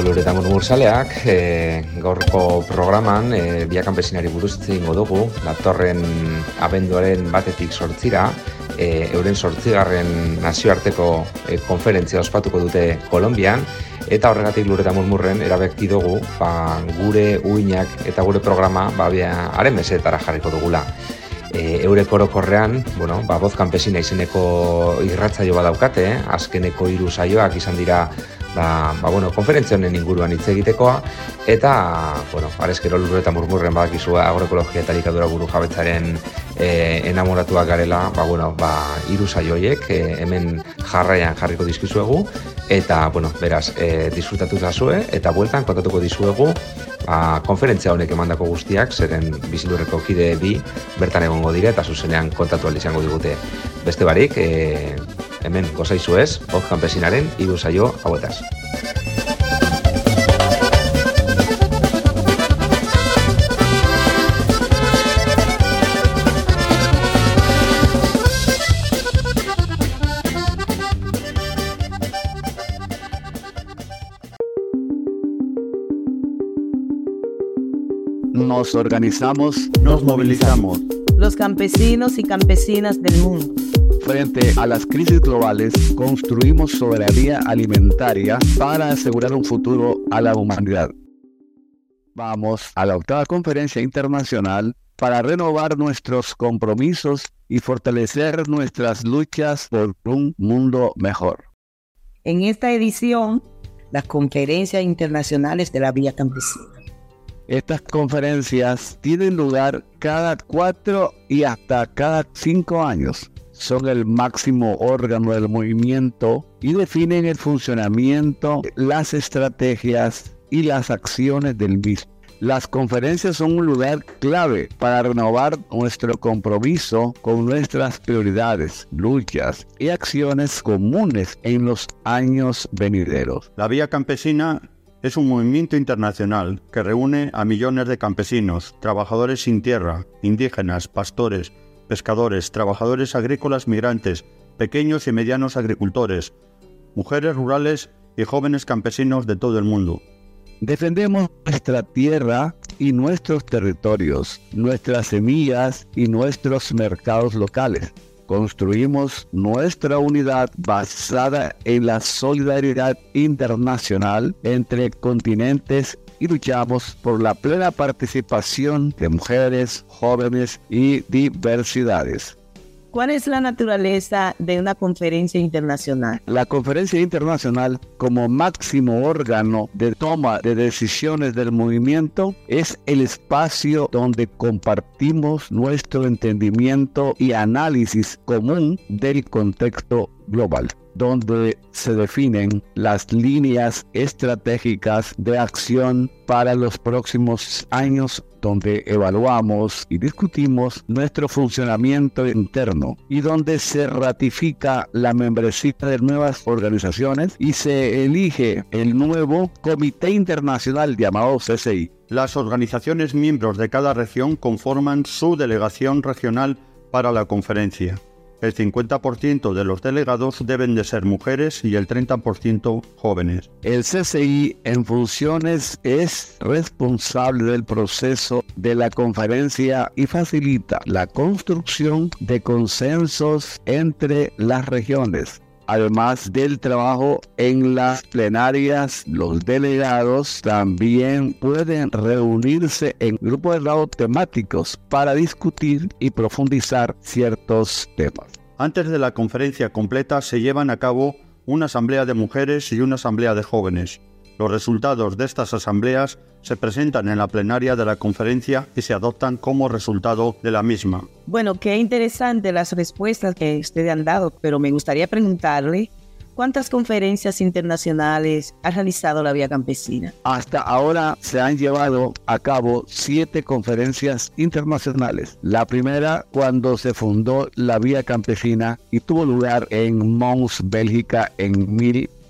Lureta murmursaleak, e, gaurko programan e, Bia Kampesinari buruz ingo dugu, datorren abenduaren batetik sortzira, e, euren sortzigarren nazioarteko e, konferentzia ospatuko dute Kolombian, eta horregatik lureta murmurren erabekti dugu ba, gure uinak eta gure programa ba, haren mesetara jarriko dugula. E, eure korokorrean, bueno, ba, boz kanpesina izeneko irratzaio badaukate, eh? azkeneko hiru saioak izan dira ba, ba, bueno, konferentzia honen inguruan hitz egitekoa, eta, bueno, arezkero lurro eta murmurren badakizu agroekologia eta likadura buru jabetzaren e, enamoratuak garela, ba, bueno, ba, iru saioiek e, hemen jarraian jarriko dizkizuegu, eta, bueno, beraz, e, disfrutatu zazue, eta bueltan kontatuko dizuegu, ba, konferentzia honek emandako guztiak, zeren bizilurreko kide bi bertan egongo dire, eta zuzenean kontatu izango digute. Beste barik, e, hemen gozaizu ez, hoz kanpesinaren hiru saio hauetaz. Nos organizamos, nos movilizamos. Los campesinos y campesinas del mundo Frente a las crisis globales, construimos soberanía alimentaria para asegurar un futuro a la humanidad. Vamos a la octava conferencia internacional para renovar nuestros compromisos y fortalecer nuestras luchas por un mundo mejor. En esta edición, las conferencias internacionales de la Vía Campesina. Estas conferencias tienen lugar cada cuatro y hasta cada cinco años son el máximo órgano del movimiento y definen el funcionamiento, las estrategias y las acciones del mismo. Las conferencias son un lugar clave para renovar nuestro compromiso con nuestras prioridades, luchas y acciones comunes en los años venideros. La Vía Campesina es un movimiento internacional que reúne a millones de campesinos, trabajadores sin tierra, indígenas, pastores, pescadores, trabajadores agrícolas migrantes, pequeños y medianos agricultores, mujeres rurales y jóvenes campesinos de todo el mundo. Defendemos nuestra tierra y nuestros territorios, nuestras semillas y nuestros mercados locales. Construimos nuestra unidad basada en la solidaridad internacional entre continentes y luchamos por la plena participación de mujeres, jóvenes y diversidades. ¿Cuál es la naturaleza de una conferencia internacional? La conferencia internacional, como máximo órgano de toma de decisiones del movimiento, es el espacio donde compartimos nuestro entendimiento y análisis común del contexto global donde se definen las líneas estratégicas de acción para los próximos años donde evaluamos y discutimos nuestro funcionamiento interno y donde se ratifica la membresía de nuevas organizaciones y se elige el nuevo Comité Internacional llamado CCI. Las organizaciones miembros de cada región conforman su delegación regional para la conferencia. El 50% de los delegados deben de ser mujeres y el 30% jóvenes. El CCI en funciones es responsable del proceso de la conferencia y facilita la construcción de consensos entre las regiones. Además del trabajo en las plenarias, los delegados también pueden reunirse en grupos de trabajo temáticos para discutir y profundizar ciertos temas. Antes de la conferencia completa se llevan a cabo una asamblea de mujeres y una asamblea de jóvenes. Los resultados de estas asambleas se presentan en la plenaria de la conferencia y se adoptan como resultado de la misma. Bueno, qué interesante las respuestas que ustedes han dado, pero me gustaría preguntarle ¿Cuántas conferencias internacionales ha realizado la Vía Campesina? Hasta ahora se han llevado a cabo siete conferencias internacionales. La primera cuando se fundó la Vía Campesina y tuvo lugar en Mons, Bélgica, en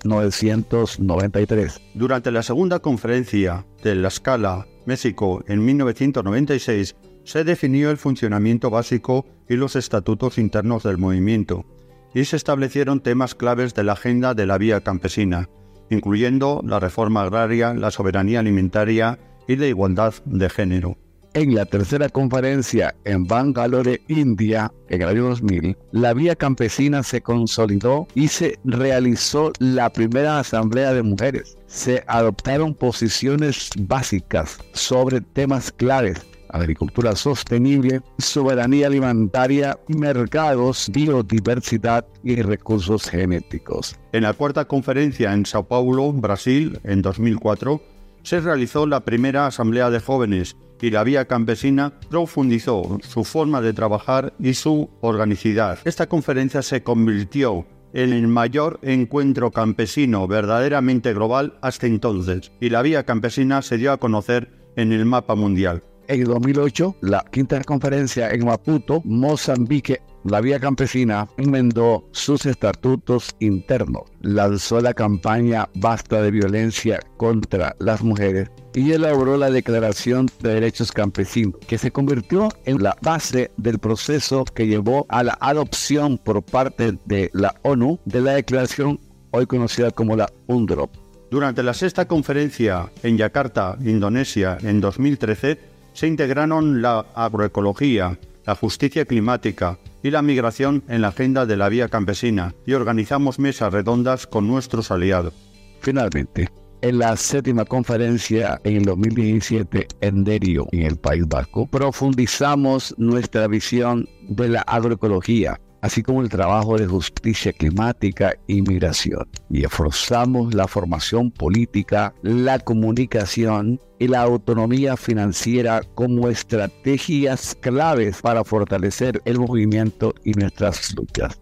1993. Durante la segunda conferencia de la Scala, México, en 1996, se definió el funcionamiento básico y los estatutos internos del movimiento, y se establecieron temas claves de la agenda de la vía campesina, incluyendo la reforma agraria, la soberanía alimentaria y la igualdad de género. En la tercera conferencia en Bangalore, India, en el año 2000, la vía campesina se consolidó y se realizó la primera asamblea de mujeres. Se adoptaron posiciones básicas sobre temas claves agricultura sostenible, soberanía alimentaria, mercados, biodiversidad y recursos genéticos. En la cuarta conferencia en Sao Paulo, Brasil, en 2004, se realizó la primera asamblea de jóvenes y la vía campesina profundizó su forma de trabajar y su organicidad. Esta conferencia se convirtió en el mayor encuentro campesino verdaderamente global hasta entonces, y la vía campesina se dio a conocer en el mapa mundial. En 2008, la quinta conferencia en Maputo, Mozambique, la Vía Campesina enmendó sus estatutos internos, lanzó la campaña Basta de Violencia contra las Mujeres y elaboró la Declaración de Derechos Campesinos, que se convirtió en la base del proceso que llevó a la adopción por parte de la ONU de la declaración hoy conocida como la UNDROP. Durante la sexta conferencia en Yakarta, Indonesia, en 2013, se integraron la agroecología, la justicia climática y la migración en la agenda de la vía campesina y organizamos mesas redondas con nuestros aliados. Finalmente, en la séptima conferencia en el 2017 en Derio, en el País Vasco, profundizamos nuestra visión de la agroecología, así como el trabajo de justicia climática y migración. Y esforzamos la formación política, la comunicación y la autonomía financiera como estrategias claves para fortalecer el movimiento y nuestras luchas.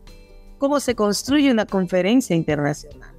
¿Cómo se construye una conferencia internacional?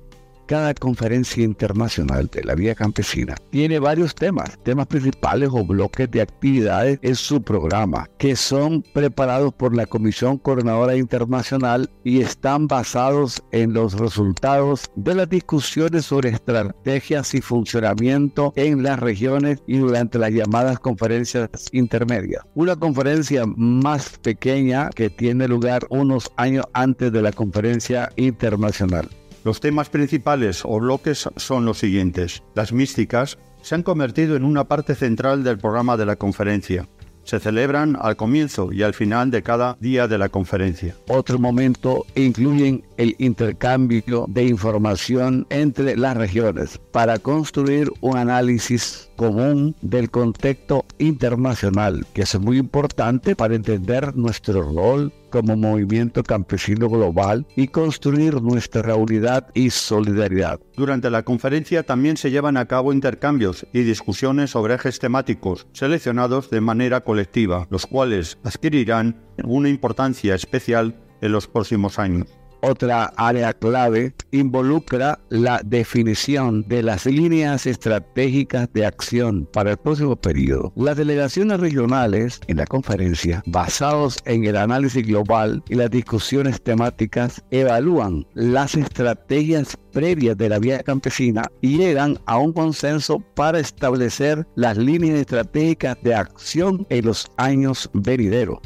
Cada conferencia internacional de la vía campesina tiene varios temas, temas principales o bloques de actividades en su programa, que son preparados por la Comisión Coordinadora Internacional y están basados en los resultados de las discusiones sobre estrategias y funcionamiento en las regiones y durante las llamadas conferencias intermedias. Una conferencia más pequeña que tiene lugar unos años antes de la conferencia internacional. Los temas principales o bloques son los siguientes. Las místicas se han convertido en una parte central del programa de la conferencia. Se celebran al comienzo y al final de cada día de la conferencia. Otro momento incluyen el intercambio de información entre las regiones para construir un análisis común del contexto internacional, que es muy importante para entender nuestro rol como movimiento campesino global y construir nuestra unidad y solidaridad. Durante la conferencia también se llevan a cabo intercambios y discusiones sobre ejes temáticos seleccionados de manera colectiva, los cuales adquirirán una importancia especial en los próximos años. Otra área clave involucra la definición de las líneas estratégicas de acción para el próximo periodo. Las delegaciones regionales en la conferencia, basados en el análisis global y las discusiones temáticas, evalúan las estrategias previas de la vía campesina y llegan a un consenso para establecer las líneas estratégicas de acción en los años venideros.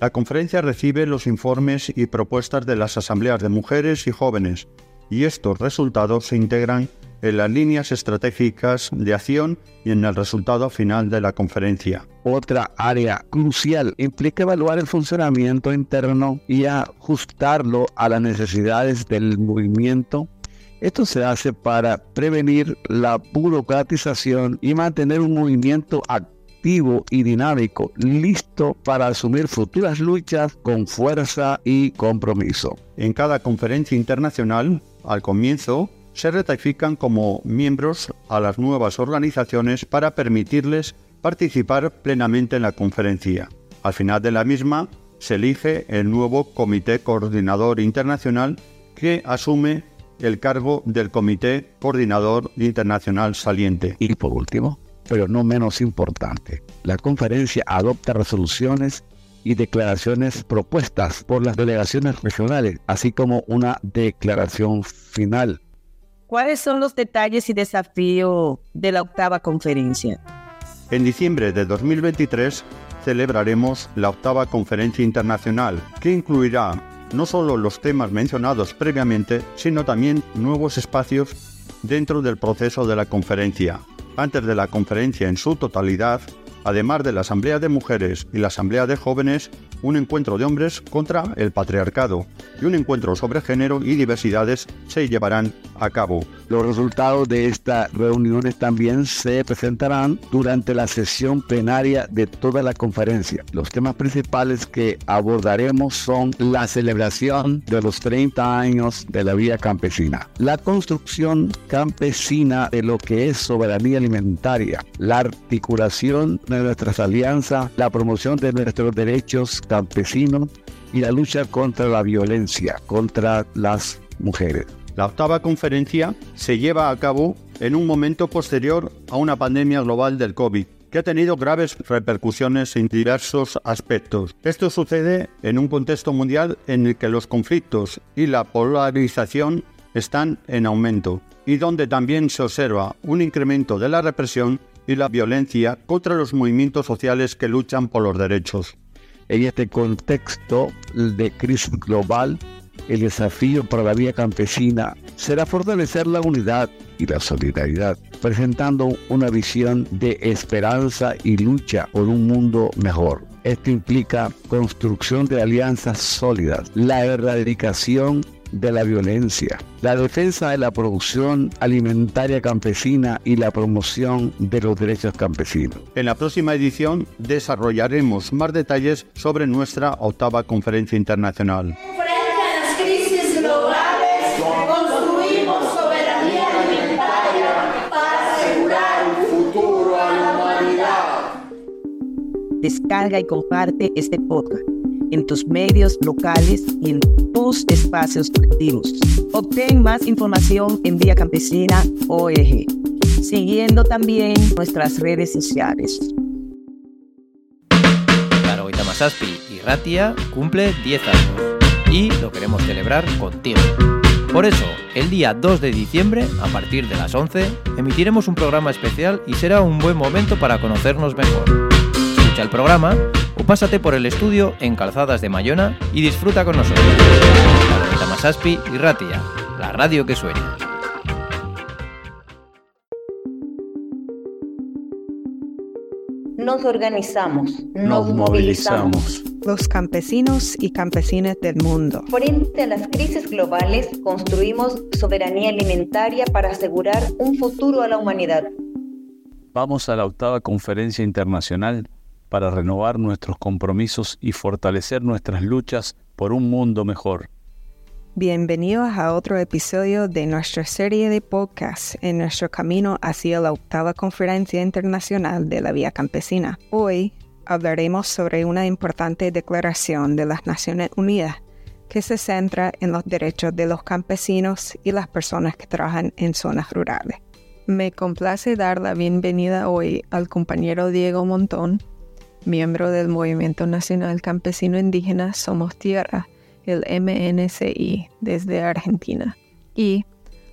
La conferencia recibe los informes y propuestas de las asambleas de mujeres y jóvenes, y estos resultados se integran en las líneas estratégicas de acción y en el resultado final de la conferencia. Otra área crucial implica evaluar el funcionamiento interno y ajustarlo a las necesidades del movimiento. Esto se hace para prevenir la burocratización y mantener un movimiento activo y dinámico, listo para asumir futuras luchas con fuerza y compromiso. En cada conferencia internacional, al comienzo, se ratifican como miembros a las nuevas organizaciones para permitirles participar plenamente en la conferencia. Al final de la misma, se elige el nuevo Comité Coordinador Internacional que asume el cargo del Comité Coordinador Internacional saliente. Y por último, pero no menos importante. La conferencia adopta resoluciones y declaraciones propuestas por las delegaciones regionales, así como una declaración final. ¿Cuáles son los detalles y desafíos de la octava conferencia? En diciembre de 2023 celebraremos la octava conferencia internacional, que incluirá no solo los temas mencionados previamente, sino también nuevos espacios dentro del proceso de la conferencia. Antes de la conferencia en su totalidad, además de la Asamblea de Mujeres y la Asamblea de Jóvenes, un encuentro de hombres contra el patriarcado y un encuentro sobre género y diversidades se llevarán a cabo. Los resultados de estas reuniones también se presentarán durante la sesión plenaria de toda la conferencia. Los temas principales que abordaremos son la celebración de los 30 años de la vía campesina, la construcción campesina de lo que es soberanía alimentaria, la articulación de nuestras alianzas, la promoción de nuestros derechos campesinos y la lucha contra la violencia contra las mujeres. La octava conferencia se lleva a cabo en un momento posterior a una pandemia global del COVID que ha tenido graves repercusiones en diversos aspectos. Esto sucede en un contexto mundial en el que los conflictos y la polarización están en aumento y donde también se observa un incremento de la represión y la violencia contra los movimientos sociales que luchan por los derechos. En este contexto de crisis global, el desafío para la vía campesina será fortalecer la unidad y la solidaridad, presentando una visión de esperanza y lucha por un mundo mejor. Esto implica construcción de alianzas sólidas, la erradicación de la violencia, la defensa de la producción alimentaria campesina y la promoción de los derechos campesinos. En la próxima edición desarrollaremos más detalles sobre nuestra octava conferencia internacional. Descarga y comparte este podcast en tus medios locales y en tus espacios colectivos. Obtén más información en Vía Campesina OEG, siguiendo también nuestras redes sociales. Claro, Itamasaspi y Ratia cumple 10 años y lo queremos celebrar contigo. Por eso, el día 2 de diciembre, a partir de las 11, emitiremos un programa especial y será un buen momento para conocernos mejor el programa o pásate por el estudio en Calzadas de Mayona y disfruta con nosotros. La Masaspi y Ratia, la radio que sueña. Nos organizamos, nos, movilizamos. Los campesinos y campesinas del mundo. Frente a las crisis globales, construimos soberanía alimentaria para asegurar un futuro a la humanidad. Vamos a la octava conferencia internacional para renovar nuestros compromisos y fortalecer nuestras luchas por un mundo mejor. Bienvenidos a otro episodio de nuestra serie de podcasts en nuestro camino hacia la octava conferencia internacional de la Vía Campesina. Hoy hablaremos sobre una importante declaración de las Naciones Unidas que se centra en los derechos de los campesinos y las personas que trabajan en zonas rurales. Me complace dar la bienvenida hoy al compañero Diego Montón, miembro del Movimiento Nacional Campesino Indígena Somos Tierra, el MNCI, desde Argentina, y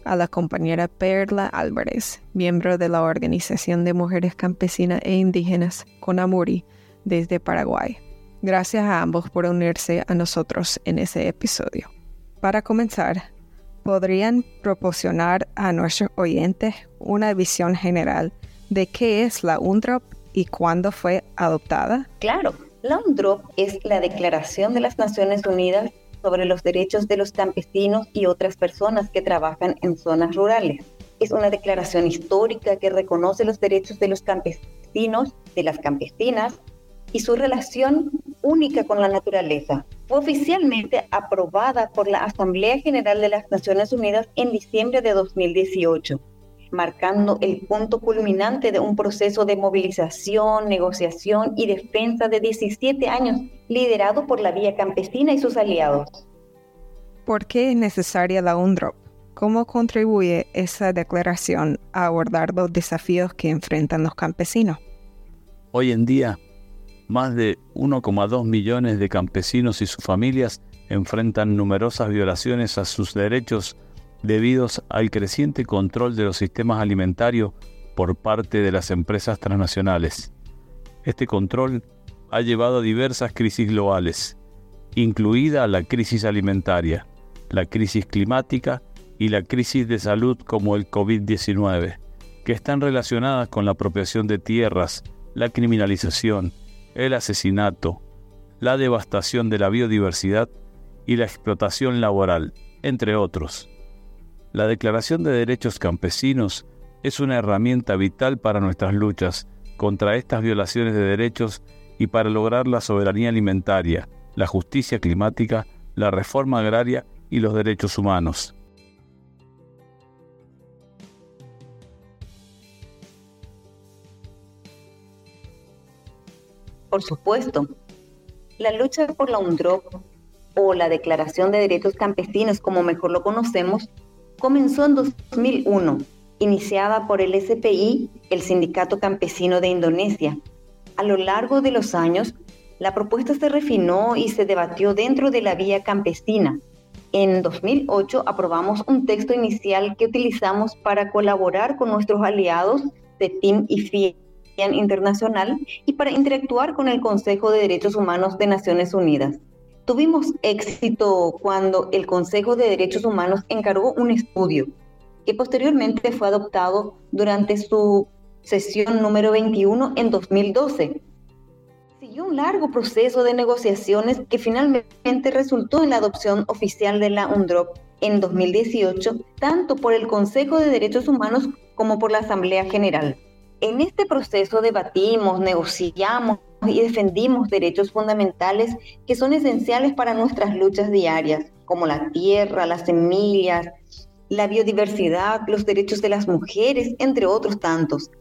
a la compañera Perla Álvarez, miembro de la Organización de Mujeres Campesinas e Indígenas CONAMURI, desde Paraguay. Gracias a ambos por unirse a nosotros en ese episodio. Para comenzar, ¿podrían proporcionar a nuestros oyentes una visión general de qué es la UNDROP y cuándo fue adoptada? Claro, la UNDROP es la Declaración de las Naciones Unidas sobre los derechos de los campesinos y otras personas que trabajan en zonas rurales. Es una declaración histórica que reconoce los derechos de los campesinos, de las campesinas y su relación única con la naturaleza. Fue oficialmente aprobada por la Asamblea General de las Naciones Unidas en diciembre de 2018 marcando el punto culminante de un proceso de movilización, negociación y defensa de 17 años, liderado por la Vía Campesina y sus aliados. ¿Por qué es necesaria la UNDROP? ¿Cómo contribuye esa declaración a abordar los desafíos que enfrentan los campesinos? Hoy en día, más de 1,2 millones de campesinos y sus familias enfrentan numerosas violaciones a sus derechos debido al creciente control de los sistemas alimentarios por parte de las empresas transnacionales. Este control ha llevado a diversas crisis globales, incluida la crisis alimentaria, la crisis climática y la crisis de salud como el COVID-19, que están relacionadas con la apropiación de tierras, la criminalización, el asesinato, la devastación de la biodiversidad y la explotación laboral, entre otros. La Declaración de Derechos Campesinos es una herramienta vital para nuestras luchas contra estas violaciones de derechos y para lograr la soberanía alimentaria, la justicia climática, la reforma agraria y los derechos humanos. Por supuesto, la lucha por la UNDROP o la Declaración de Derechos Campesinos, como mejor lo conocemos, comenzó en 2001, iniciada por el SPI, el Sindicato Campesino de Indonesia. A lo largo de los años, la propuesta se refinó y se debatió dentro de la vía campesina. En 2008 aprobamos un texto inicial que utilizamos para colaborar con nuestros aliados de TIM y FIAN Internacional y para interactuar con el Consejo de Derechos Humanos de Naciones Unidas. Tuvimos éxito cuando el Consejo de Derechos Humanos encargó un estudio que posteriormente fue adoptado durante su sesión número 21 en 2012. Siguió un largo proceso de negociaciones que finalmente resultó en la adopción oficial de la UNDROP en 2018, tanto por el Consejo de Derechos Humanos como por la Asamblea General. En este proceso debatimos, negociamos y defendimos derechos fundamentales que son esenciales para nuestras luchas diarias, como la tierra, las semillas, la biodiversidad, los derechos de las mujeres, entre otros tantos.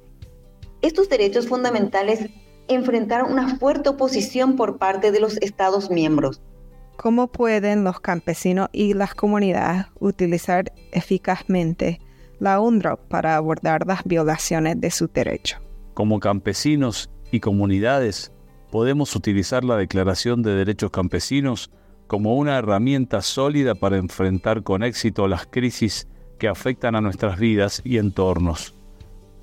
Estos derechos fundamentales enfrentaron una fuerte oposición por parte de los Estados miembros. ¿Cómo pueden los campesinos y las comunidades utilizar eficazmente la UNDROP para abordar las violaciones de su derecho? Como campesinos y comunidades podemos utilizar la Declaración de Derechos Campesinos como una herramienta sólida para enfrentar con éxito las crisis que afectan a nuestras vidas y entornos.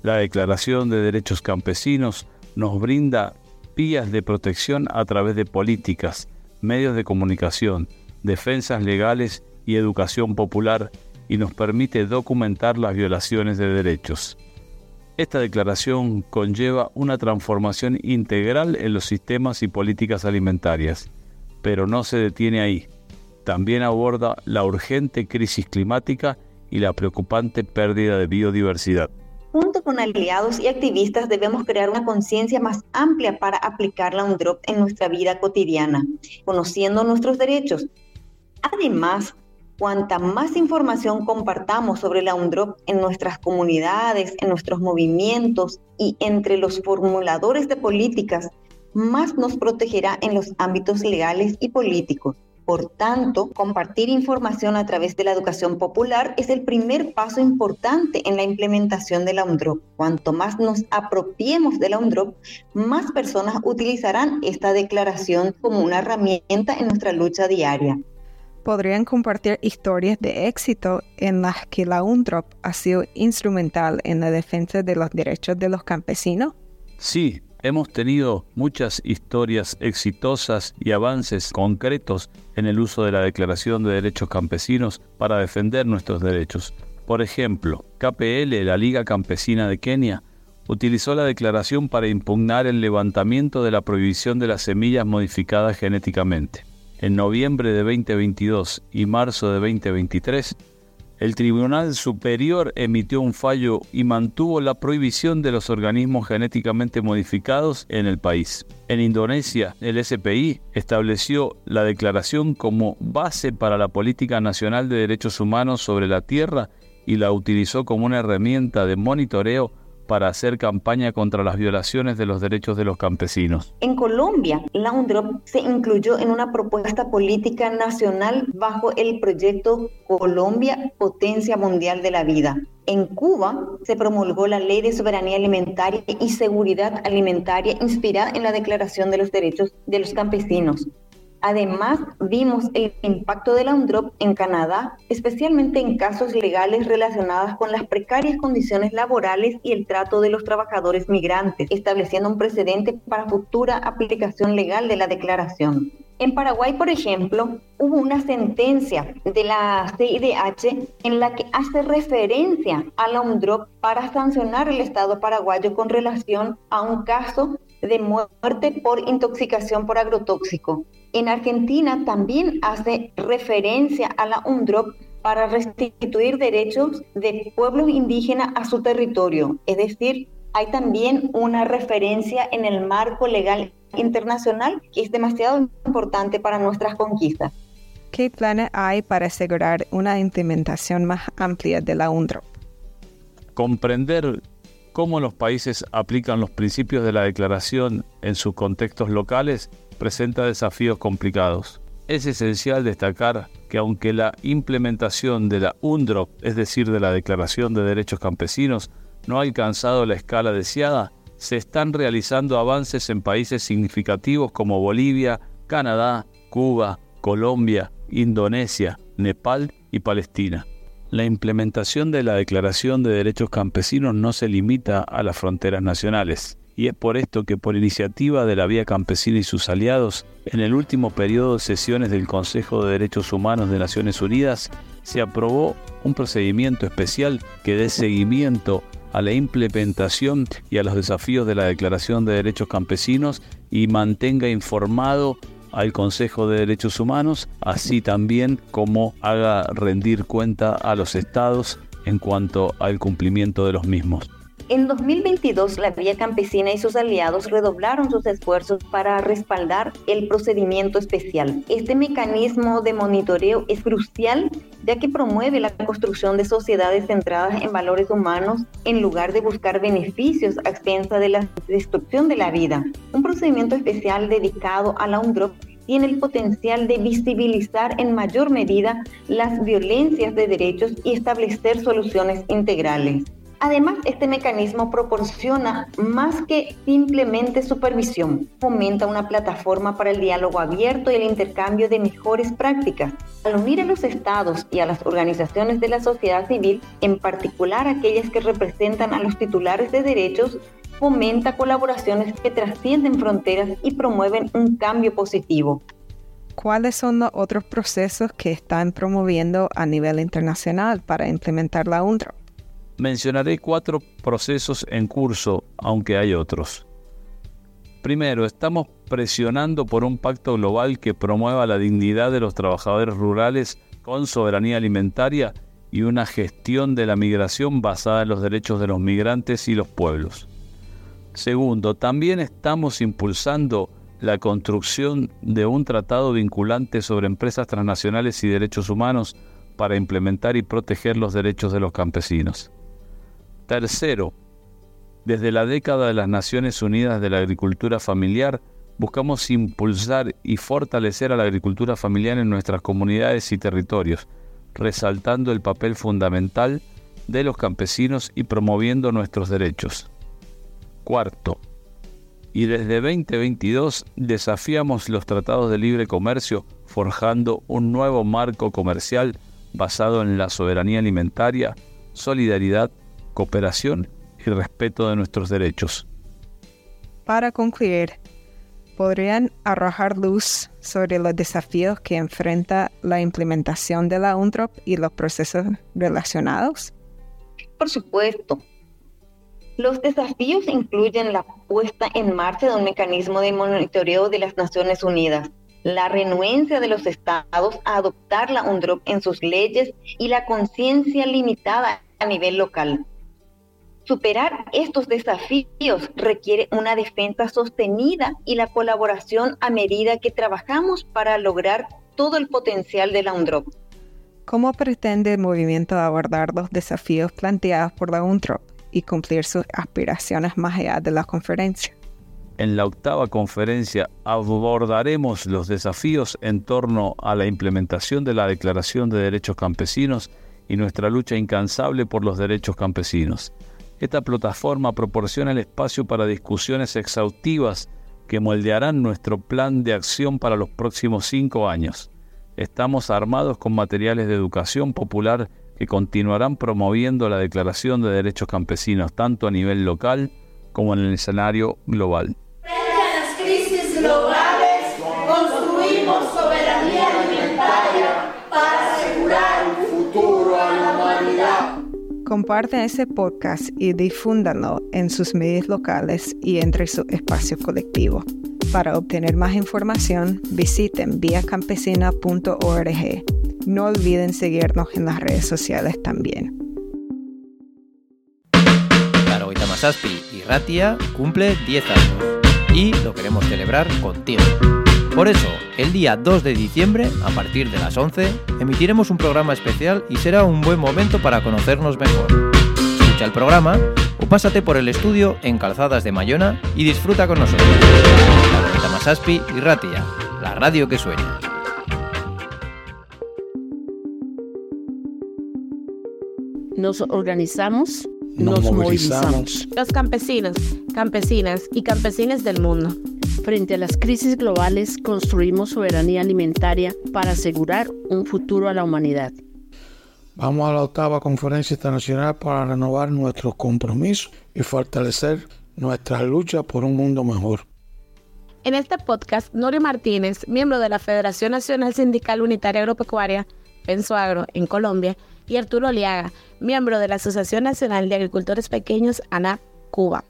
La Declaración de Derechos Campesinos nos brinda vías de protección a través de políticas, medios de comunicación, defensas legales y educación popular y nos permite documentar las violaciones de derechos. Esta declaración conlleva una transformación integral en los sistemas y políticas alimentarias, pero no se detiene ahí. También aborda la urgente crisis climática y la preocupante pérdida de biodiversidad. Junto con aliados y activistas debemos crear una conciencia más amplia para aplicar la UNDROP en nuestra vida cotidiana, conociendo nuestros derechos. Además, Cuanta más información compartamos sobre la UNDROP en nuestras comunidades, en nuestros movimientos y entre los formuladores de políticas, más nos protegerá en los ámbitos legales y políticos. Por tanto, compartir información a través de la educación popular es el primer paso importante en la implementación de la UNDROP. Cuanto más nos apropiemos de la UNDROP, más personas utilizarán esta declaración como una herramienta en nuestra lucha diaria podrían compartir historias de éxito en las que la UNDROP ha sido instrumental en la defensa de los derechos de los campesinos? Sí, hemos tenido muchas historias exitosas y avances concretos en el uso de la Declaración de Derechos Campesinos para defender nuestros derechos. Por ejemplo, KPL, la Liga Campesina de Kenia, utilizó la declaración para impugnar el levantamiento de la prohibición de las semillas modificadas genéticamente en noviembre de 2022 y marzo de 2023, el Tribunal Superior emitió un fallo y mantuvo la prohibición de los organismos genéticamente modificados en el país. En Indonesia, el SPI estableció la declaración como base para la Política Nacional de Derechos Humanos sobre la Tierra y la utilizó como una herramienta de monitoreo para hacer campaña contra las violaciones de los derechos de los campesinos. En Colombia, la UNDROP se incluyó en una propuesta política nacional bajo el proyecto Colombia, Potencia Mundial de la Vida. En Cuba se promulgó la Ley de Soberanía Alimentaria y Seguridad Alimentaria inspirada en la Declaración de los Derechos de los Campesinos. Además, vimos el impacto de la UNDROP en Canadá, especialmente en casos legales relacionados con las precarias condiciones laborales y el trato de los trabajadores migrantes, estableciendo un precedente para futura aplicación legal de la declaración. En Paraguay, por ejemplo, hubo una sentencia de la CIDH en la que hace referencia a la UNDROP para sancionar al Estado paraguayo con relación a un caso de muerte por intoxicación por agrotóxico. En Argentina también hace referencia a la UNDROP para restituir derechos de pueblos indígenas a su territorio. Es decir, hay también una referencia en el marco legal internacional que es demasiado importante para nuestras conquistas. ¿Qué planes hay para asegurar una implementación más amplia de la UNDROP? Comprender cómo los países aplican los principios de la declaración en sus contextos locales presenta desafíos complicados. Es esencial destacar que aunque la implementación de la UNDROP, es decir, de la Declaración de Derechos Campesinos, no ha alcanzado la escala deseada, se están realizando avances en países significativos como Bolivia, Canadá, Cuba, Colombia, Indonesia, Nepal y Palestina. La implementación de la Declaración de Derechos Campesinos no se limita a las fronteras nacionales, y es por esto que por iniciativa de la Vía Campesina y sus aliados, en el último periodo de sesiones del Consejo de Derechos Humanos de Naciones Unidas, se aprobó un procedimiento especial que dé seguimiento a la implementación y a los desafíos de la Declaración de Derechos Campesinos y mantenga informado al Consejo de Derechos Humanos, así también como haga rendir cuenta a los estados en cuanto al cumplimiento de los mismos. En 2022, la Vía Campesina y sus aliados redoblaron sus esfuerzos para respaldar el procedimiento especial. Este mecanismo de monitoreo es crucial ya que promueve la construcción de sociedades centradas en valores humanos en lugar de buscar beneficios a expensa de la destrucción de la vida. Un procedimiento especial dedicado a la UNDROP tiene el potencial de visibilizar en mayor medida las violencias de derechos y establecer soluciones integrales. Además, este mecanismo proporciona más que simplemente supervisión, fomenta una plataforma para el diálogo abierto y el intercambio de mejores prácticas. Al unir a los estados y a las organizaciones de la sociedad civil, en particular aquellas que representan a los titulares de derechos, fomenta colaboraciones que trascienden fronteras y promueven un cambio positivo. ¿Cuáles son los otros procesos que están promoviendo a nivel internacional para implementar la UNDRO? Mencionaré cuatro procesos en curso, aunque hay otros. Primero, estamos presionando por un pacto global que promueva la dignidad de los trabajadores rurales con soberanía alimentaria y una gestión de la migración basada en los derechos de los migrantes y los pueblos. Segundo, también estamos impulsando la construcción de un tratado vinculante sobre empresas transnacionales y derechos humanos para implementar y proteger los derechos de los campesinos. Tercero, desde la década de las Naciones Unidas de la Agricultura Familiar, buscamos impulsar y fortalecer a la agricultura familiar en nuestras comunidades y territorios, resaltando el papel fundamental de los campesinos y promoviendo nuestros derechos. Cuarto, y desde 2022 desafiamos los tratados de libre comercio forjando un nuevo marco comercial basado en la soberanía alimentaria, solidaridad cooperación y respeto de nuestros derechos. Para concluir, ¿podrían arrojar luz sobre los desafíos que enfrenta la implementación de la UNDROP y los procesos relacionados? Por supuesto. Los desafíos incluyen la puesta en marcha de un mecanismo de monitoreo de las Naciones Unidas, la renuencia de los estados a adoptar la UNDROP en sus leyes y la conciencia limitada a nivel local. Superar estos desafíos requiere una defensa sostenida y la colaboración a medida que trabajamos para lograr todo el potencial de la UNDROP. ¿Cómo pretende el movimiento abordar los desafíos planteados por la UNDROP y cumplir sus aspiraciones más allá de la conferencia? En la octava conferencia abordaremos los desafíos en torno a la implementación de la Declaración de Derechos Campesinos y nuestra lucha incansable por los derechos campesinos. Esta plataforma proporciona el espacio para discusiones exhaustivas que moldearán nuestro plan de acción para los próximos cinco años. Estamos armados con materiales de educación popular que continuarán promoviendo la Declaración de Derechos Campesinos tanto a nivel local como en el escenario global. Comparten este podcast y difúndanlo en sus medios locales y entre su espacio colectivo. Para obtener más información, visiten viacampesina.org. No olviden seguirnos en las redes sociales también. Claro, Masaspi y Ratia cumple 10 años y lo queremos celebrar contigo. Por eso, el día 2 de diciembre, a partir de las 11, emitiremos un programa especial y será un buen momento para conocernos mejor. Escucha el programa o pásate por el estudio en Calzadas de Mayona y disfruta con nosotros. La Masaspi y Ratia, la radio que sueña. Nos organizamos, nos, movilizamos. Los campesinos, campesinas y campesines del mundo Frente a las crisis globales, construimos soberanía alimentaria para asegurar un futuro a la humanidad. Vamos a la octava conferencia internacional para renovar nuestros compromisos y fortalecer nuestras luchas por un mundo mejor. En este podcast, Nori Martínez, miembro de la Federación Nacional Sindical Unitaria Agropecuaria, Pensuagro, en Colombia, y Arturo Liaga, miembro de la Asociación Nacional de Agricultores Pequeños, ANAP, Cuba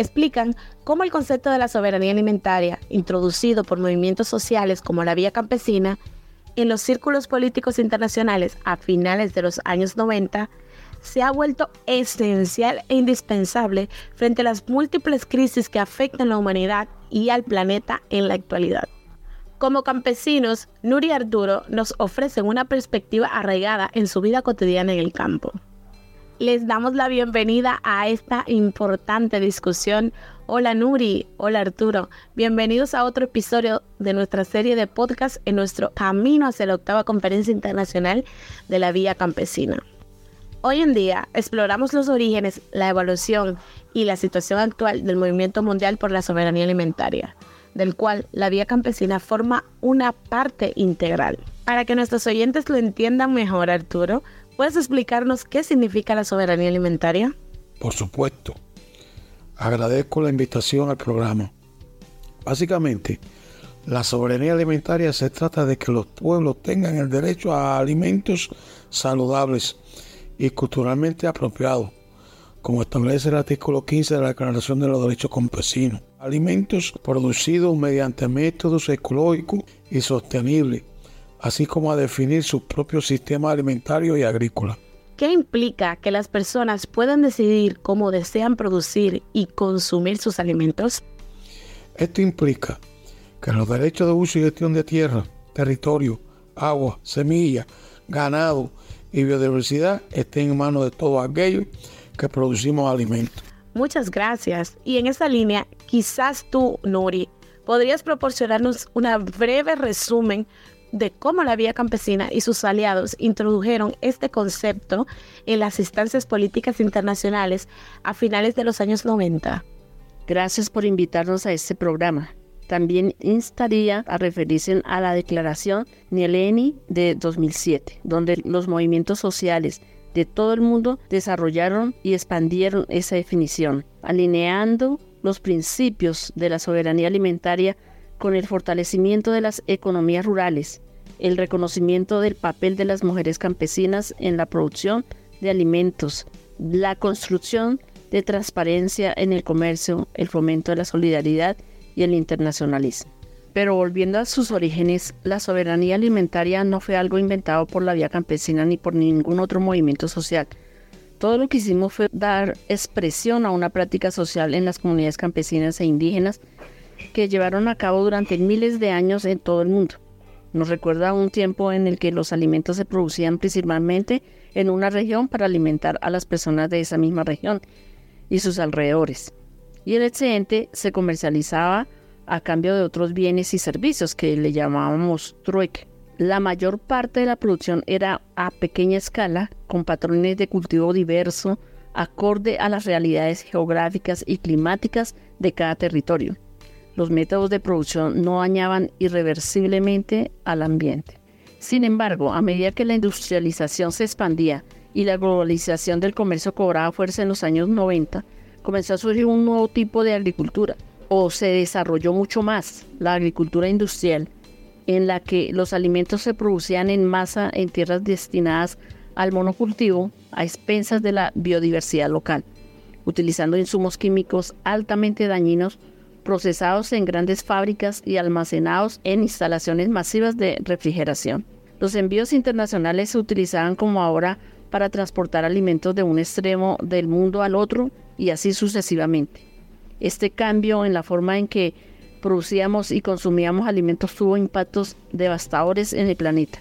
explican cómo el concepto de la soberanía alimentaria, introducido por movimientos sociales como la Vía Campesina, en los círculos políticos internacionales a finales de los años 90, se ha vuelto esencial e indispensable frente a las múltiples crisis que afectan a la humanidad y al planeta en la actualidad. Como campesinos, Nuri Arturo nos ofrecen una perspectiva arraigada en su vida cotidiana en el campo les damos la bienvenida a esta importante discusión. Hola Nuri, hola Arturo, bienvenidos a otro episodio de nuestra serie de podcast en nuestro camino hacia la octava conferencia internacional de la Vía Campesina. Hoy en día exploramos los orígenes, la evolución y la situación actual del movimiento mundial por la soberanía alimentaria, del cual la Vía Campesina forma una parte integral. Para que nuestros oyentes lo entiendan mejor, Arturo, ¿Puedes explicarnos qué significa la soberanía alimentaria? Por supuesto. Agradezco la invitación al programa. Básicamente, la soberanía alimentaria se trata de que los pueblos tengan el derecho a alimentos saludables y culturalmente apropiados, como establece el artículo 15 de la Declaración de los Derechos Campesinos. Alimentos producidos mediante métodos ecológicos y sostenibles así como a definir su propio sistema alimentario y agrícola. ¿Qué implica que las personas puedan decidir cómo desean producir y consumir sus alimentos? Esto implica que los derechos de uso y gestión de tierra, territorio, agua, semilla, ganado y biodiversidad estén en manos de todos aquellos que producimos alimentos. Muchas gracias. Y en esa línea, quizás tú, Nori, podrías proporcionarnos un breve resumen de cómo la vía campesina y sus aliados introdujeron este concepto en las instancias políticas internacionales a finales de los años 90. Gracias por invitarnos a este programa. También instaría a referirse a la declaración Nieleni de 2007, donde los movimientos sociales de todo el mundo desarrollaron y expandieron esa definición, alineando los principios de la soberanía alimentaria con el fortalecimiento de las economías rurales, el reconocimiento del papel de las mujeres campesinas en la producción de alimentos, la construcción de transparencia en el comercio, el fomento de la solidaridad y el internacionalismo. Pero volviendo a sus orígenes, la soberanía alimentaria no fue algo inventado por la vía campesina ni por ningún otro movimiento social. Todo lo que hicimos fue dar expresión a una práctica social en las comunidades campesinas e indígenas que llevaron a cabo durante miles de años en todo el mundo. Nos recuerda un tiempo en el que los alimentos se producían principalmente en una región para alimentar a las personas de esa misma región y sus alrededores. Y el excedente se comercializaba a cambio de otros bienes y servicios que le llamábamos trueque. La mayor parte de la producción era a pequeña escala, con patrones de cultivo diverso, acorde a las realidades geográficas y climáticas de cada territorio los métodos de producción no dañaban irreversiblemente al ambiente. Sin embargo, a medida que la industrialización se expandía y la globalización del comercio cobraba fuerza en los años 90, comenzó a surgir un nuevo tipo de agricultura, o se desarrolló mucho más, la agricultura industrial, en la que los alimentos se producían en masa en tierras destinadas al monocultivo a expensas de la biodiversidad local, utilizando insumos químicos altamente dañinos procesados en grandes fábricas y almacenados en instalaciones masivas de refrigeración. Los envíos internacionales se utilizaban como ahora para transportar alimentos de un extremo del mundo al otro y así sucesivamente. Este cambio en la forma en que producíamos y consumíamos alimentos tuvo impactos devastadores en el planeta,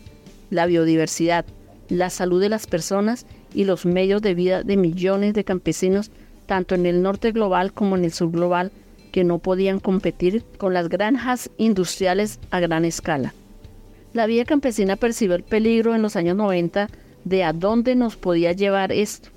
la biodiversidad, la salud de las personas y los medios de vida de millones de campesinos, tanto en el norte global como en el sur global, que no podían competir con las granjas industriales a gran escala. La vida campesina percibió el peligro en los años 90 de a dónde nos podía llevar esto.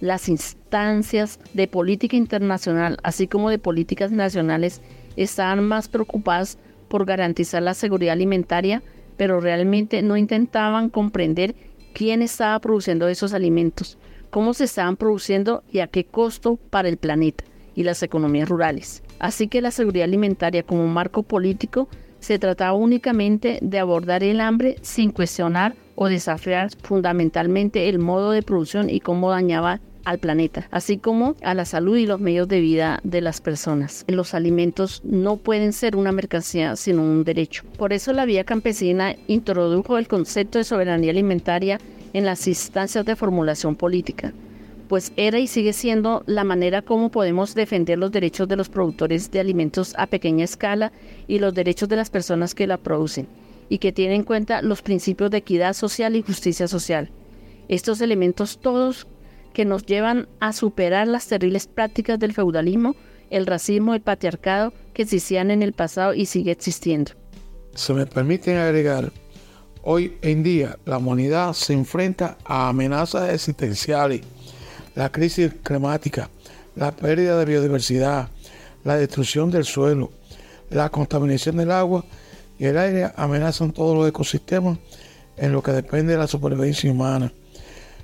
Las instancias de política internacional, así como de políticas nacionales, estaban más preocupadas por garantizar la seguridad alimentaria, pero realmente no intentaban comprender quién estaba produciendo esos alimentos, cómo se estaban produciendo y a qué costo para el planeta y las economías rurales. Así que la seguridad alimentaria como marco político se trataba únicamente de abordar el hambre sin cuestionar o desafiar fundamentalmente el modo de producción y cómo dañaba al planeta, así como a la salud y los medios de vida de las personas. Los alimentos no pueden ser una mercancía, sino un derecho. Por eso la vía campesina introdujo el concepto de soberanía alimentaria en las instancias de formulación política pues era y sigue siendo la manera como podemos defender los derechos de los productores de alimentos a pequeña escala y los derechos de las personas que la producen, y que tienen en cuenta los principios de equidad social y justicia social. Estos elementos todos que nos llevan a superar las terribles prácticas del feudalismo, el racismo, el patriarcado que existían en el pasado y sigue existiendo. Se me permiten agregar, hoy en día la humanidad se enfrenta a amenazas existenciales la crisis climática, la pérdida de biodiversidad, la destrucción del suelo, la contaminación del agua y el aire amenazan todos los ecosistemas en lo que depende de la supervivencia humana.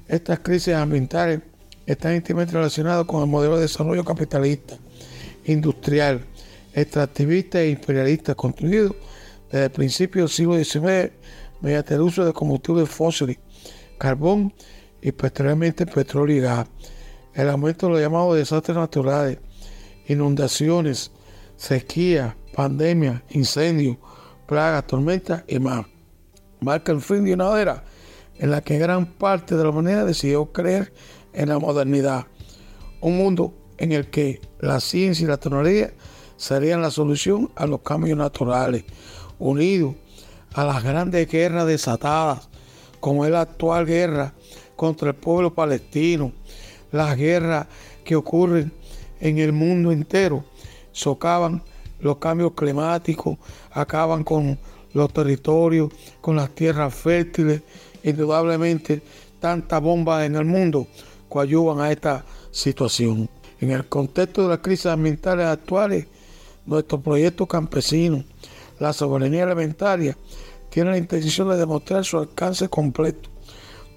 Estas crisis ambientales están íntimamente relacionadas con el modelo de desarrollo capitalista, industrial, extractivista e imperialista construido desde el principio del siglo XIX mediante el uso de combustibles fósiles, carbón y posteriormente petróleo y gas. El aumento de los llamados desastres naturales, inundaciones, sequía, pandemia, incendios, plagas, tormentas y más. Marca el fin de una era en la que gran parte de la humanidad decidió creer en la modernidad. Un mundo en el que la ciencia y la tecnología serían la solución a los cambios naturales, unidos a las grandes guerras desatadas, como es la actual guerra contra el pueblo palestino, las guerras que ocurren en el mundo entero, socavan los cambios climáticos, acaban con los territorios, con las tierras fértiles, indudablemente tantas bombas en el mundo coadyuvan a esta situación. En el contexto de las crisis ambientales actuales, nuestro proyecto campesino, la soberanía alimentaria, tiene la intención de demostrar su alcance completo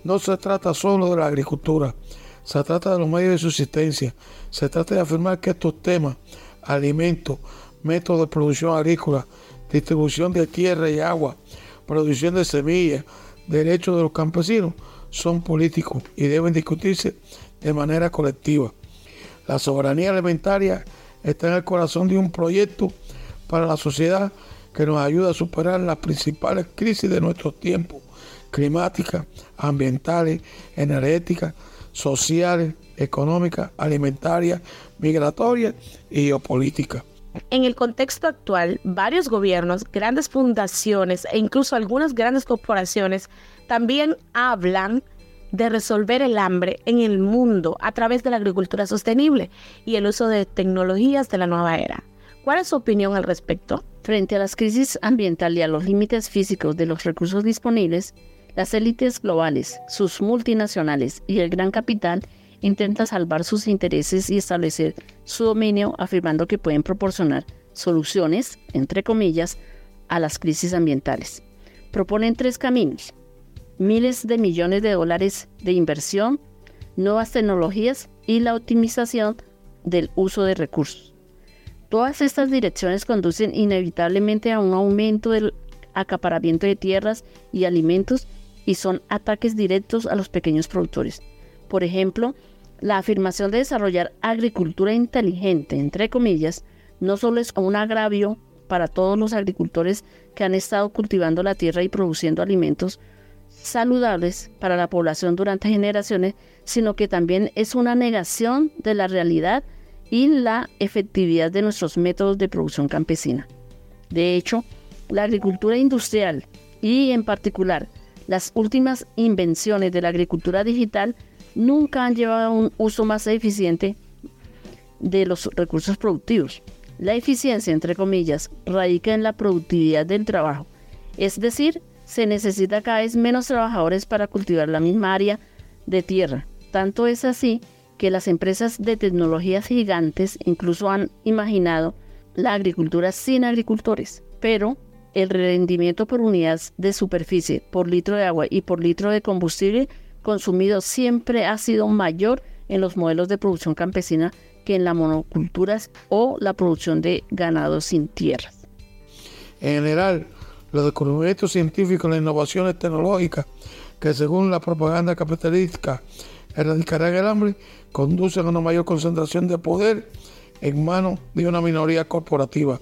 no se trata solo de la agricultura, se trata de los medios de subsistencia, se trata de afirmar que estos temas, alimentos, métodos de producción agrícola, distribución de tierra y agua, producción de semillas, derechos de los campesinos, son políticos y deben discutirse de manera colectiva. La soberanía alimentaria está en el corazón de un proyecto para la sociedad que nos ayuda a superar las principales crisis de nuestro tiempo climáticas, ambientales, energéticas, sociales, económicas, alimentarias, migratorias y geopolíticas. En el contexto actual, varios gobiernos, grandes fundaciones e incluso algunas grandes corporaciones también hablan de resolver el hambre en el mundo a través de la agricultura sostenible y el uso de tecnologías de la nueva era. ¿Cuál es su opinión al respecto? Frente a las crisis ambientales y a los límites físicos de los recursos disponibles, las élites globales, sus multinacionales y el gran capital intentan salvar sus intereses y establecer su dominio afirmando que pueden proporcionar soluciones, entre comillas, a las crisis ambientales. Proponen tres caminos. Miles de millones de dólares de inversión, nuevas tecnologías y la optimización del uso de recursos. Todas estas direcciones conducen inevitablemente a un aumento del acaparamiento de tierras y alimentos y son ataques directos a los pequeños productores. Por ejemplo, la afirmación de desarrollar agricultura inteligente, entre comillas, no solo es un agravio para todos los agricultores que han estado cultivando la tierra y produciendo alimentos saludables para la población durante generaciones, sino que también es una negación de la realidad y la efectividad de nuestros métodos de producción campesina. De hecho, la agricultura industrial y en particular las últimas invenciones de la agricultura digital nunca han llevado a un uso más eficiente de los recursos productivos. La eficiencia, entre comillas, radica en la productividad del trabajo, es decir, se necesita cada vez menos trabajadores para cultivar la misma área de tierra. Tanto es así que las empresas de tecnologías gigantes incluso han imaginado la agricultura sin agricultores, pero el rendimiento por unidad de superficie, por litro de agua y por litro de combustible consumido siempre ha sido mayor en los modelos de producción campesina que en la monoculturas o la producción de ganado sin tierras. En general, los descubrimientos científicos las innovaciones tecnológicas que según la propaganda capitalista erradicarán el hambre, conducen a una mayor concentración de poder en manos de una minoría corporativa,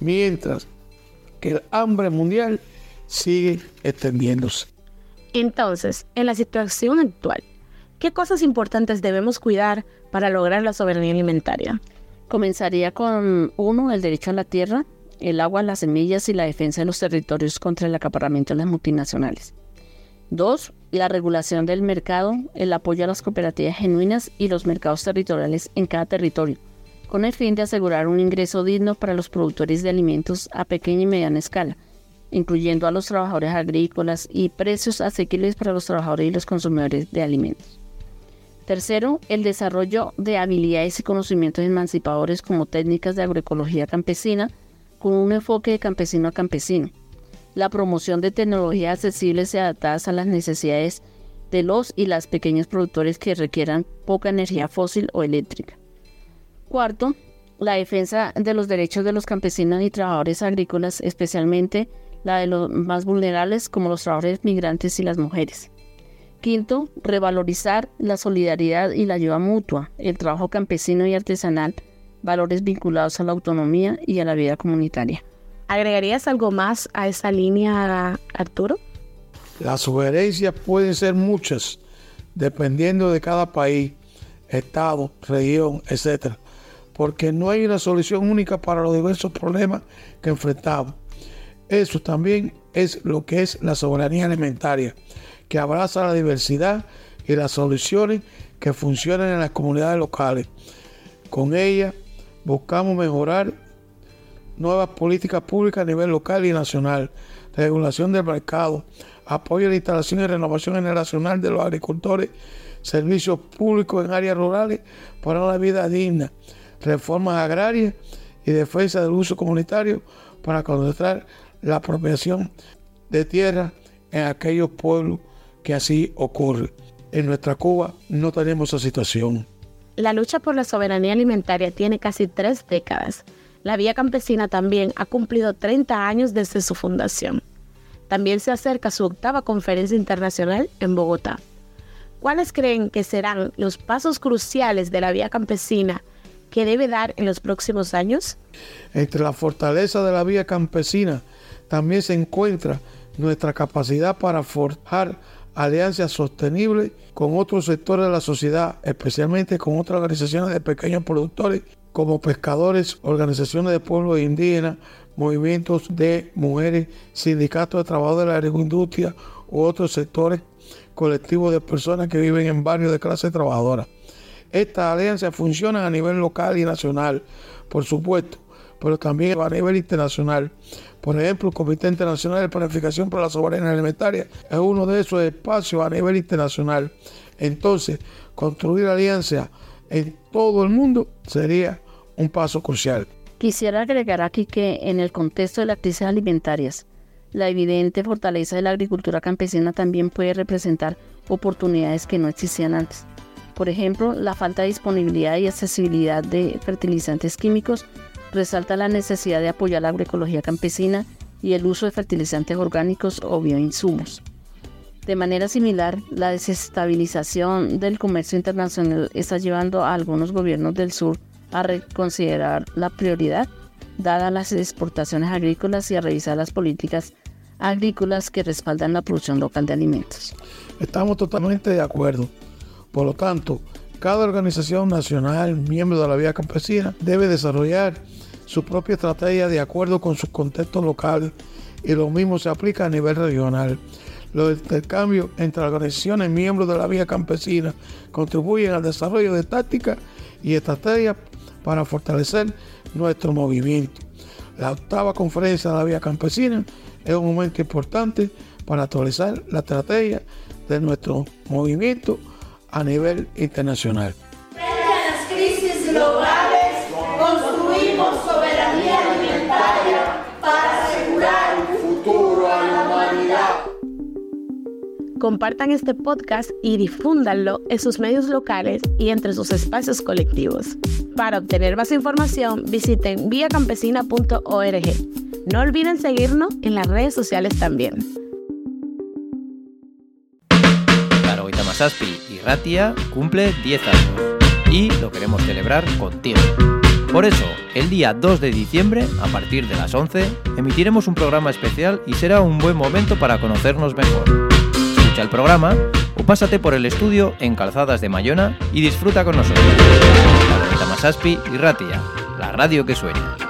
mientras que el hambre mundial sigue extendiéndose. Entonces, en la situación actual, ¿qué cosas importantes debemos cuidar para lograr la soberanía alimentaria? Comenzaría con uno, el derecho a la tierra, el agua, las semillas y la defensa de los territorios contra el acaparamiento de las multinacionales. Dos, la regulación del mercado, el apoyo a las cooperativas genuinas y los mercados territoriales en cada territorio, con el fin de asegurar un ingreso digno para los productores de alimentos a pequeña y mediana escala, incluyendo a los trabajadores agrícolas y precios asequibles para los trabajadores y los consumidores de alimentos. Tercero, el desarrollo de habilidades y conocimientos emancipadores como técnicas de agroecología campesina, con un enfoque de campesino a campesino. La promoción de tecnologías accesibles y adaptadas a las necesidades de los y las pequeños productores que requieran poca energía fósil o eléctrica. Cuarto, la defensa de los derechos de los campesinos y trabajadores agrícolas, especialmente la de los más vulnerables como los trabajadores migrantes y las mujeres. Quinto, revalorizar la solidaridad y la ayuda mutua, el trabajo campesino y artesanal, valores vinculados a la autonomía y a la vida comunitaria. ¿Agregarías algo más a esa línea, Arturo? Las sugerencias pueden ser muchas, dependiendo de cada país, estado, región, etc. Porque no hay una solución única para los diversos problemas que enfrentamos. Eso también es lo que es la soberanía alimentaria, que abraza la diversidad y las soluciones que funcionan en las comunidades locales. Con ella buscamos mejorar nuevas políticas públicas a nivel local y nacional, regulación del mercado, apoyo a la instalación y renovación generacional de los agricultores, servicios públicos en áreas rurales para una vida digna, reformas agrarias y defensa del uso comunitario para concentrar la apropiación de tierra en aquellos pueblos que así ocurre. En nuestra Cuba no tenemos esa situación. La lucha por la soberanía alimentaria tiene casi tres décadas. La Vía Campesina también ha cumplido 30 años desde su fundación. También se acerca su octava conferencia internacional en Bogotá. ¿Cuáles creen que serán los pasos cruciales de la Vía Campesina que debe dar en los próximos años? Entre la fortaleza de la Vía Campesina también se encuentra nuestra capacidad para forjar alianzas sostenibles con otros sectores de la sociedad, especialmente con otras organizaciones de pequeños productores como pescadores, organizaciones de pueblos indígenas, movimientos de mujeres, sindicatos de trabajadores de la agroindustria u otros sectores colectivos de personas que viven en barrios de clase trabajadora. Estas alianzas funcionan a nivel local y nacional, por supuesto, pero también a nivel internacional. Por ejemplo, el Comité Internacional de Planificación para la Soberanía Alimentaria es uno de esos espacios a nivel internacional. Entonces, construir alianzas en todo el mundo sería un paso crucial. Quisiera agregar aquí que en el contexto de las crisis alimentarias, la evidente fortaleza de la agricultura campesina también puede representar oportunidades que no existían antes. Por ejemplo, la falta de disponibilidad y accesibilidad de fertilizantes químicos resalta la necesidad de apoyar la agroecología campesina y el uso de fertilizantes orgánicos o bioinsumos. De manera similar, la desestabilización del comercio internacional está llevando a algunos gobiernos del sur a reconsiderar la prioridad dada las exportaciones agrícolas y a revisar las políticas agrícolas que respaldan la producción local de alimentos. Estamos totalmente de acuerdo. Por lo tanto, cada organización nacional, miembro de la vía campesina, debe desarrollar su propia estrategia de acuerdo con sus contextos locales y lo mismo se aplica a nivel regional. Los intercambios entre organizaciones miembros de la vía campesina contribuyen al desarrollo de tácticas y estrategias para fortalecer nuestro movimiento. La octava conferencia de la vía campesina es un momento importante para actualizar la estrategia de nuestro movimiento a nivel internacional. Frente a las crisis globales, construimos soberanía alimentaria para asegurar un futuro a la humanidad. Compartan este podcast y difúndanlo en sus medios locales y entre sus espacios colectivos. Para obtener más información, visiten viacampesina.org. No olviden seguirnos en las redes sociales también. Itamasaspi y Ratia cumple 10 años y lo queremos celebrar contigo. Por eso, el día 2 de diciembre, a partir de las 11, emitiremos un programa especial y será un buen momento para conocernos mejor. Escucha el programa o pásate por el estudio en Calzadas de Mayona y disfruta con nosotros. Caro Itamasaspi y Ratia, la radio que sueña.